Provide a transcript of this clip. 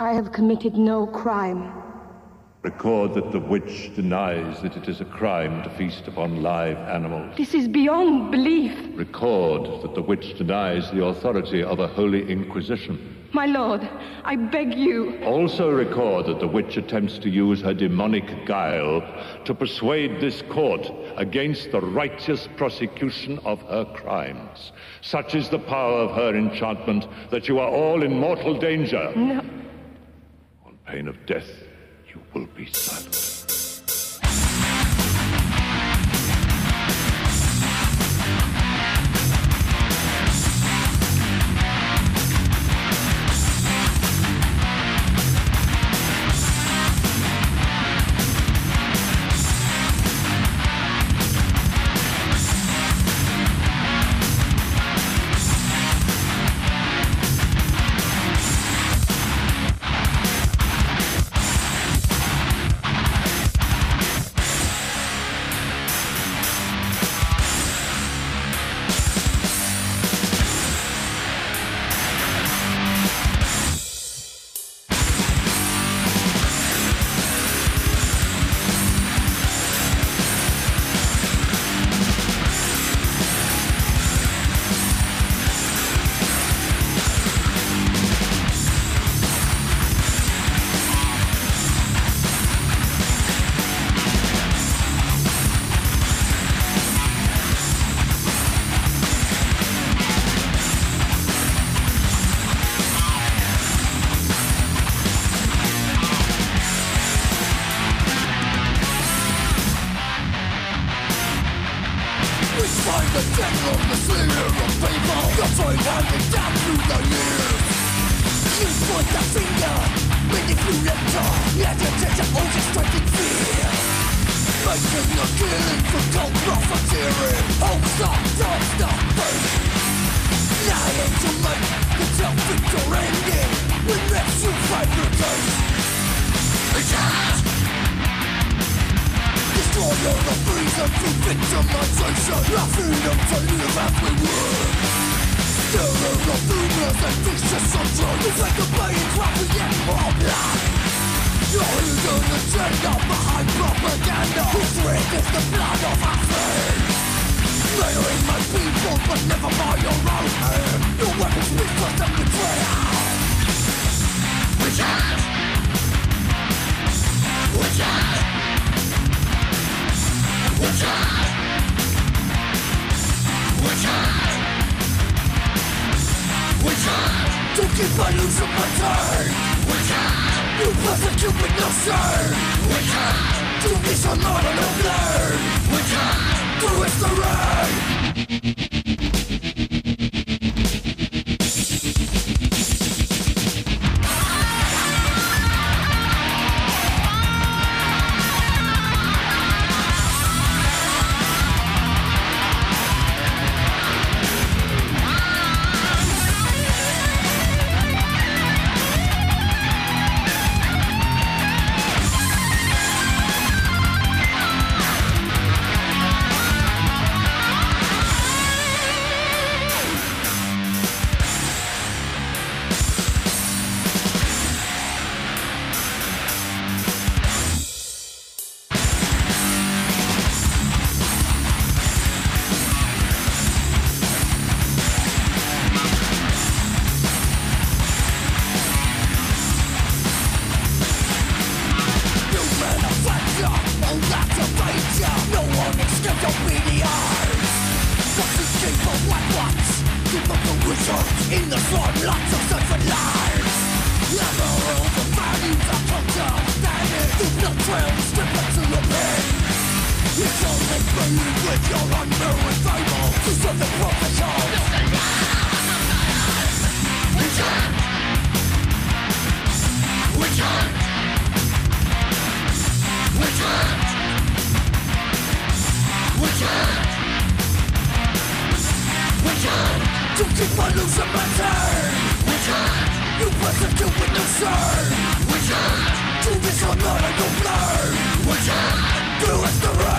I have committed no crime. Record that the witch denies that it is a crime to feast upon live animals. This is beyond belief. Record that the witch denies the authority of a holy inquisition. My lord, I beg you. Also record that the witch attempts to use her demonic guile to persuade this court against the righteous prosecution of her crimes. Such is the power of her enchantment that you are all in mortal danger. No. Pain of death, you will be silent. The devil, the slayer of people The joy handed down through the years You. point the finger, manipulator Agitator, orchestrating fear Making a killing for cold profiteering Oh stop, don't stop, burn Lying to make victimization A freedom to live as we would Stirrer of rumors and vicious control You like a playing crappy and more blood Your hidden agenda behind propaganda Whose red is the blood of our faith Slaying my people but never by your Keep losing my time! What what's up the wizard. In the storm Lots of separate lives. Never the values are counterstanding The blood trail strip to the pin It's only believe with your unmarried Bible To serve the profession You persecute with no shame! Witches! Do this or not, I don't blame! Do it the!